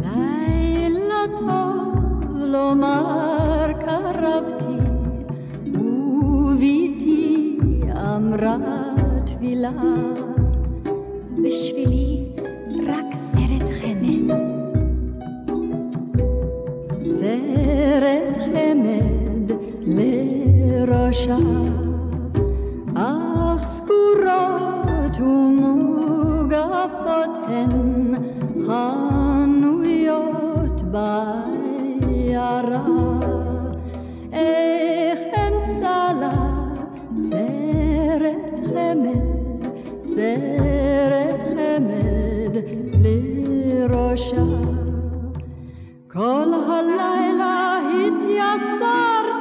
לילה טוב לראשה, אך סגורות ומוגפות הן חנויות בעיירה. איך אמצא לה סרט חמד, סרט חמד לראשה. כל הלילה התייסרתי,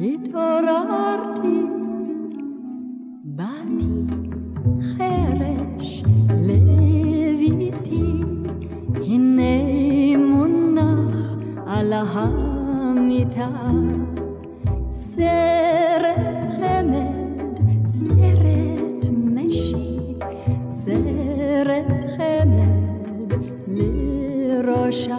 התעוררתי, באתי חרש לביתי, הנה מונח על המיטה, סרט חמד, סרט משי, סרט חמד לראשה.